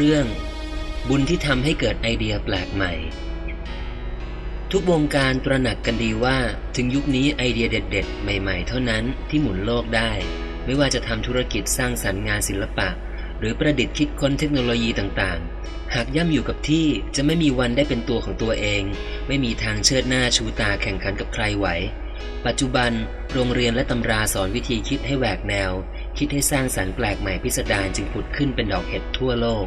เรื่อง บุญที่ทำให้เกิดไอเดียแปลกใหม่ ทุกวงการตระหนักกันดีว่าถึงยุคนี้ไอเดียเด็ด ๆ ใหม่ ๆ เท่านั้นที่หมุนโลกได้ ไม่ว่าจะทำธุรกิจสร้างสรรค์งานศิลปะ หรือประดิษฐ์คิดค้นเทคโนโลยีต่างๆ หากย่ำอยู่กับที่จะไม่มีวันได้เป็นตัวของตัวเอง ไม่มีทางเชิดหน้าชูตาแข่งขันกับใครไหว ปัจจุบันโรงเรียนและตำราสอนวิธีคิดให้แหวกแนว คิดให้สร้างสรรค์แปลกใหม่พิสดารจึงผุดขึ้นเป็นดอกเห็ดทั่วโลก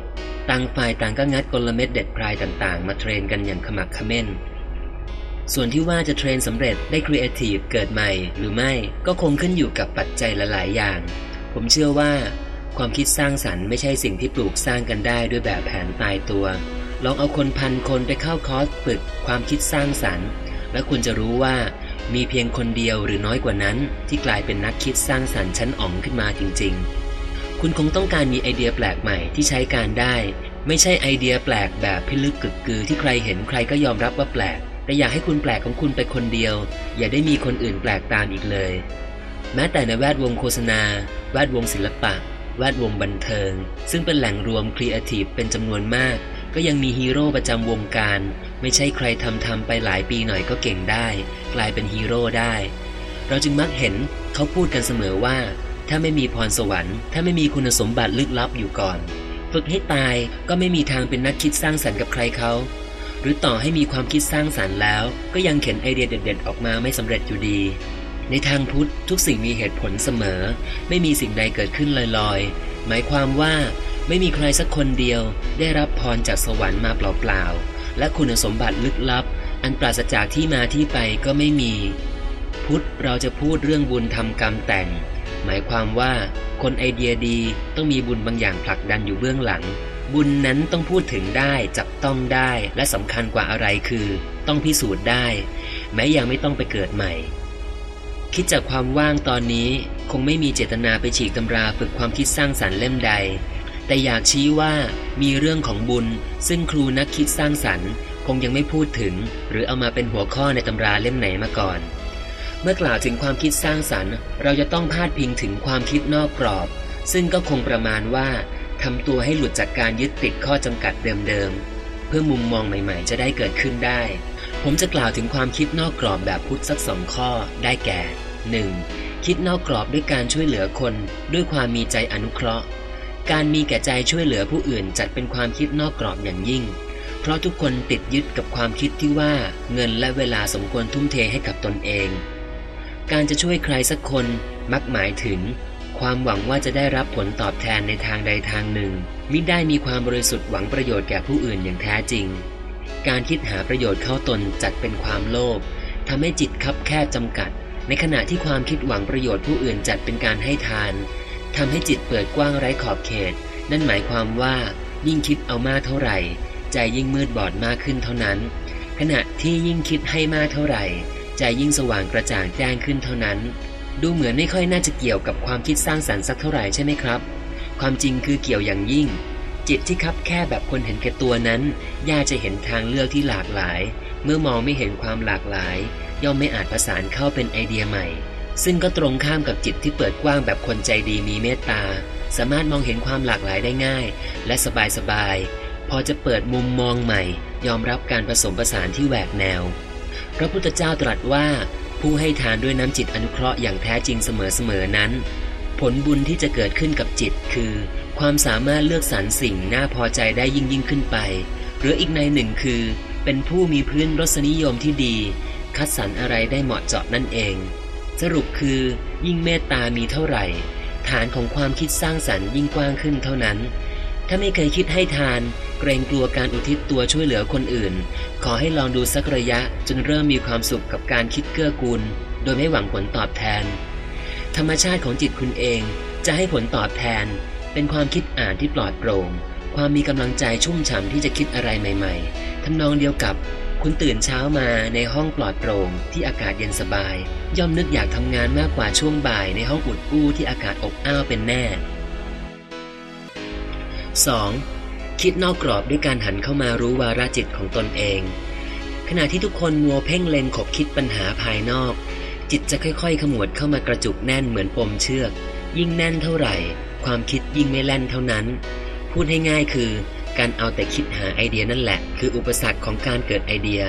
ต่างฝ่ายต่างก็งัดกลเม็ดเด็ดพรายต่างๆ มา train กันอย่างขะมักเขม้น ส่วนที่ว่าจะ train สำเร็จได้ครีเอทีฟเกิดใหม่หรือไม่ก็คงขึ้นอยู่กับปัจจัยหลายๆอย่าง ผมเชื่อว่าความคิดสร้างสรรค์ไม่ใช่สิ่งที่ปลูกสร้างกันได้ด้วยแบบแผนตายตัว ลองเอาคนพันคนไปเข้าคอร์สฝึกความคิดสร้างสรรค์ และคุณจะรู้ว่า มีเพียงคนเดียวหรือน้อยกว่านั้น ที่กลายเป็นนักคิดสร้างสรรค์ชั้นอ๋องขึ้นมาจริง ๆ คุณคงต้องการมีไอเดียแปลกใหม่ที่ใช้การได้ ไม่ใช่ไอเดียแปลกแบบพิลึกกึกกือที่ใครเห็นใครก็ยอมรับว่าแปลก แต่อยากให้คุณแปลกของคุณไปคนเดียว อย่าได้มีคนอื่นแปลกตามอีกเลย แม้แต่ในแวดวงโฆษณา แวดวงศิลปะ แวดวงบันเทิง ซึ่งเป็นแหล่งรวมครีเอทีฟเป็นจำนวนมาก ก็ยังมีฮีโร่ประจำวงการ ไม่ใช่ใครทำทำไปหลายปีหน่อยก็เก่งได้ กลายเป็นฮีโร่ได้ เราจึงมักเห็นเขาพูดกันเสมอว่า ถ้าไม่มีพรสวรรค์ ถ้าไม่มีคุณสมบัติลึกลับอยู่ก่อน ฝึกให้ตายก็ไม่มีทางเป็นนักคิดสร้างสรรค์กับใครเขา หรือต่อให้มีความคิดสร้างสรรค์แล้ว ก็ยังเข็นไอเดียเด็ด ๆ ออกมาไม่สำเร็จอยู่ดี ในทางพุทธทุกสิ่งมีเหตุผลเสมอ ไม่มีสิ่งใดเกิดขึ้นลอยๆ หมายความว่าไม่มีใครสักคนเดียวได้รับพรจากสวรรค์มาเปล่าๆ และคุณสมบัติลึกลับ อันปราศจากที่มาที่ไปก็ไม่มี พุทธเราจะพูดเรื่องบุญทำกรรมแต่ง หมายความว่าคนไอเดียดีต้องมีบุญบางอย่างผลักดันอยู่เบื้องหลัง บุญนั้นต้องพูดถึงได้จับต้องได้และสำคัญกว่าอะไรคือ ต้องพิสูจน์ได้ แม้ยังไม่ต้องไปเกิดใหม่ คิดจากความว่างตอนนี้คงไม่มีเจตนาไปฉีกตำราฝึกความคิดสร้างสรรค์เล่มใด แต่อยากชี้ว่ามีเรื่องของบุญ ซึ่งครูนักคิดสร้างสรรค์ คงยังไม่พูดถึง หรือเอามาเป็นหัวข้อในตำราเล่มไหนมาก่อน เมื่อกล่าวถึงความคิดสร้างสรรค์ เราจะต้องพาดพิงถึงความคิดนอกกรอบ ซึ่งก็คงประมาณว่าทำตัวให้หลุดจากการยึดติดข้อจำกัดเดิมๆเพื่อมุมมองใหม่ๆ จะได้เกิดขึ้นได้ ผมจะกล่าวถึงความคิดนอกกรอบแบบพุทธสักสองข้อได้แก่ 1. คิดนอกกรอบด้วยการช่วยเหลือคน ด้วยความมีใจอนุเคราะห์ การมีแก่ใจช่วยเหลือผู้อื่นจัดเป็นความคิดนอกกรอบอย่างยิ่ง เพราะทุกคนติดยึดกับความคิดที่ว่าเงินและเวลาสมควรทุ่มเทให้กับตนเอง การจะช่วยใครสักคนมักหมายถึง ความหวังว่าจะได้รับผลตอบแทนในทางใดทางหนึ่ง มิได้มีความบริสุทธิ์หวังประโยชน์แก่ผู้อื่นอย่างแท้จริง การคิดหาประโยชน์เข้าตนจัดเป็นความโลภทำให้จิตคับแคบจำกัด ในขณะที่ความคิดหวังประโยชน์ผู้อื่นจัดเป็นการให้ทาน ทำให้จิตเปิดกว้างไร้ขอบเขต นั่นหมายความว่ายิ่งคิดเอามากเท่าไหร่ ใจยิ่งมืดบอดมากขึ้นเท่านั้น ขณะที่ยิ่งคิดให้มากเท่าไหร่ ใจยิ่งสว่างกระจ่างแจ้งขึ้นเท่านั้น ดูเหมือนไม่ค่อยน่าจะเกี่ยวกับความคิดสร้างสรรค์สักเท่าไหร่ใช่ไหมครับ ความจริงคือเกี่ยวอย่างยิ่ง จิตที่คับแค่แบบคนเห็นแก่ตัวนั้นย่าจะเห็นทางเลือกที่หลากหลาย เมื่อมองไม่เห็นความหลากหลาย ย่อมไม่อาจผสานเข้าเป็นไอเดียใหม่ ซึ่งก็ตรงข้ามกับจิตที่เปิดกว้างแบบคนใจดีมีเมตตา สามารถมองเห็นความหลากหลายได้ง่าย และสบายสบาย พอจะเปิดมุมมองใหม่ ยอมรับการผสมผสานที่แหวกแนว พระพุทธเจ้าตรัสว่า ผู้ให้ทานด้วยน้ำจิตอนุเคราะห์อย่างแท้จริงเสมอๆนั้น ผลบุญที่จะเกิดขึ้นกับจิตคือ ความสามารถเลือกสรรสิ่งน่าพอใจได้ยิ่งยิ่งขึ้นไป หรืออีกในหนึ่งคือ เป็นผู้มีพื้นรสนิยมที่ดี คัดสรรอะไรได้เหมาะเจาะนั่นเอง สรุปคือยิ่งเมตตามีเท่าไหร่ ฐานของความคิดสร้างสรรค์ยิ่งกว้างขึ้นเท่านั้น ถ้าไม่เคยคิดให้ทาน เกรงกลัวการอุทิศตัวช่วยเหลือคนอื่น ขอให้ลองดูสักระยะจนเริ่มมีความสุขกับการคิดเกื้อกูล โดยไม่หวังผลตอบแทน ธรรมชาติของจิตคุณเองจะให้ผลตอบแทน เป็นความคิดอ่านที่ปลอดโปร่ง ความมีกำลังใจชุ่มฉ่ำที่จะคิดอะไรใหม่ ๆทำนองเดียวกับ คุณตื่นเช้ามาในห้องปลอดโปร่งที่อากาศเย็นสบาย ย่อมนึกอยากทำงานมากกว่าช่วงบ่ายในห้องอุดอู้ที่อากาศอบอ้าวเป็นแน่ 2. คิดนอกกรอบด้วยการหันเข้ามารู้วาระจิตของตนเอง ขณะที่ทุกคนมัวเพ่งเล็งขบคิดปัญหาภายนอก จิตจะค่อยๆ ขมวดเข้ามากระจุกแน่นเหมือนปมเชือก ยิ่งแน่นเท่าไหร่ ความคิดยิ่งไม่แล่นเท่านั้น พูดให้ง่ายคือ การเอาแต่คิดหาไอเดียนั่นแหละ คืออุปสรรคของการเกิดไอเดีย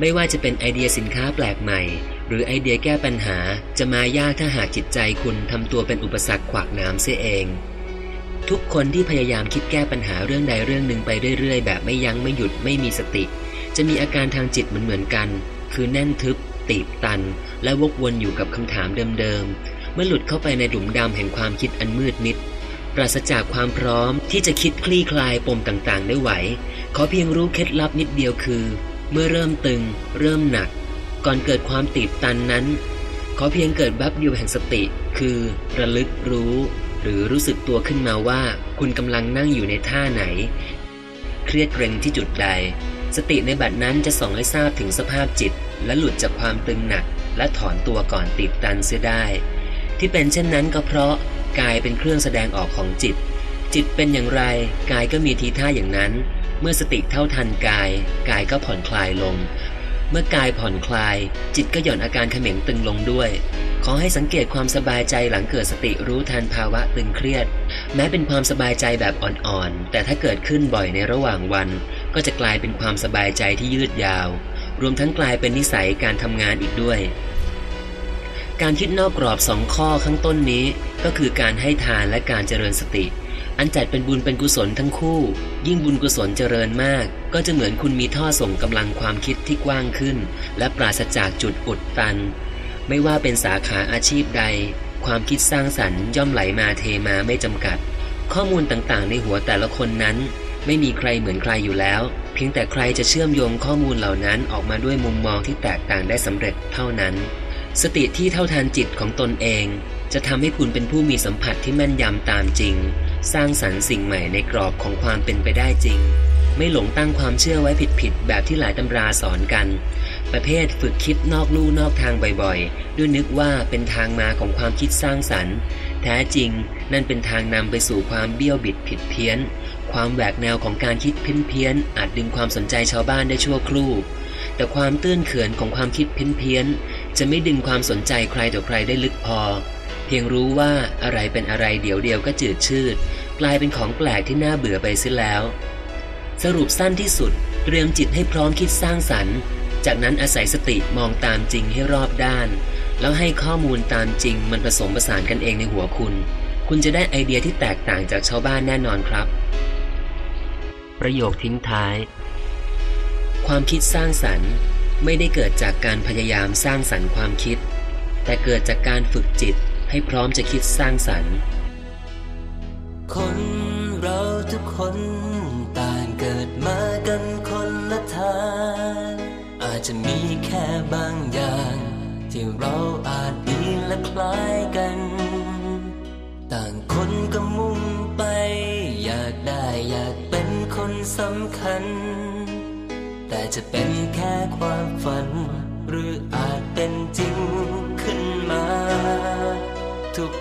ไม่ว่าจะเป็นไอเดียสินค้าแปลกใหม่ หรือไอเดียแก้ปัญหา จะมายากถ้าหากจิตใจคุณทำตัวเป็นอุปสรรคขวากน้ำเสียเอง ทุกคนที่พยายามคิดแก้ปัญหาเรื่องใดเรื่องหนึ่งไปเรื่อย ๆ แบบไม่ยั้งไม่หยุดไม่มีสติ จะมีอาการทางจิตเหมือนเหมือนกัน คือแน่นทึบ ตีบตัน และวกวนอยู่กับคำถามเดิมๆเมื่อหลุดเข้าไปในหลุมดำแห่งความคิดอันมืดมิด ปราศจากความพร้อมที่จะคิดคลี่คลายปมต่างๆ ได้ไหว ขอเพียงรู้เคล็ดลับนิดเดียวคือ เมื่อเริ่มตึง เริ่มหนัก ก่อนเกิดความตีบตันนั้น ขอเพียงเกิดแวบเดียวแห่งสติ คือ ระลึกรู้ หรือรู้สึกตัวขึ้นมาว่า คุณกำลังนั่งอยู่ในท่าไหน เครียดเกรงที่จุดใด สติในบัดนั้นจะส่องให้ทราบถึงสภาพจิต และหลุดจากความตึงหนัก และถอนตัวก่อนติดตันเสียได้ ที่เป็นเช่นนั้นก็เพราะ กายเป็นเครื่องแสดงออกของจิต จิตเป็นอย่างไร กายก็มีทีท่าอย่างนั้น เมื่อสติเท่าทันกาย กายก็ผ่อนคลายลง เมื่อกายผ่อนคลาย จิตก็หย่อนอาการเขม็งตึงลงด้วย ขอให้สังเกตความสบายใจหลังเกิดสติรู้ทันภาวะตึงเครียด แม้เป็นความสบายใจแบบอ่อนๆ แต่ถ้าเกิดขึ้นบ่อยในระหว่างวัน ก็จะกลายเป็นความสบายใจที่ยืดยาว รวมทั้งกลายเป็นนิสัยการทำงานอีกด้วย การคิดนอกกรอบสองข้อข้างต้นนี้ ก็คือการให้ทานและการเจริญสติ อันจัดเป็นบุญเป็นกุศลทั้งคู่ ยิ่งบุญกุศลเจริญมาก ก็จะเหมือนคุณมีท่อส่งกำลังความคิดที่กว้างขึ้น และปราศจากจุดอุดตัน ไม่ว่าเป็นสาขาอาชีพใด ความคิดสร้างสรรค์ย่อมไหลมาเทมาไม่จำกัด ข้อมูลต่างๆ ในหัวแต่ละคนนั้น ไม่มีใครเหมือนใครอยู่แล้ว เพียงแต่ใครจะเชื่อมโยงข้อมูลเหล่านั้นออกมาด้วยมุมมองที่แตกต่างได้สำเร็จเท่านั้น สติที่เท่าทันจิตของตนเอง จะทำให้คุณเป็นผู้มีสัมผัสที่แม่นยำตามจริง สร้างสรรค์สิ่งใหม่ในกรอบของความเป็นไปได้จริง ไม่หลงตั้งความเชื่อไว้ผิดๆแบบที่หลายตำราสอนกัน ประเภทฝึกคิดนอกลู่นอกทางบ่อยๆ ด้วยนึกว่าเป็นทางมาของความคิดสร้างสรรค์ แท้จริงนั่นเป็นทางนำไปสู่ความเบี้ยวบิดผิดเพี้ยน ความแหวกแนวของการคิดเพี้ยนเพี้ยนอาจดึงความสนใจชาวบ้านได้ชั่วครู่แต่ความตื้นเขินของความคิดเพี้ยนเพี้ยน จะไม่ดึงความสนใจใครต่อใครได้ลึกพอ เพียงรู้ว่าอะไรเป็นอะไรเดี๋ยวเดียวก็จืดชืด กลายเป็นของแปลกที่น่าเบื่อไปเสียแล้ว สรุปสั้นที่สุดเตรียมจิตให้พร้อมคิดสร้างสรรค์ จากนั้นอาศัยสติมองตามจริงให้รอบด้าน แล้วให้ข้อมูลตามจริงมันผสมผสานกันเองในหัวคุณ คุณจะได้ไอเดียที่แตกต่างจากชาวบ้านแน่นอนครับ ประโยคทิ้งท้าย ความคิดสร้างสรรค์ ไม่ได้เกิดจากการพยายามสร้างสรรค์ความคิด แต่เกิดจากการฝึกจิตให้พร้อมจะคิดสร้างสรรค์ คนเราทุกคนต่างเกิดมากันคนละทางอาจจะมีแค่บางอย่าง ที่เราอาจดีและคล้ายกัน ต่างคนก็มุ่งไป อยากได้อยากเป็นคนสำคัญ แต่จะเป็นแค่ความฝัน หรืออาจเป็นจริงขึ้นมา ทุก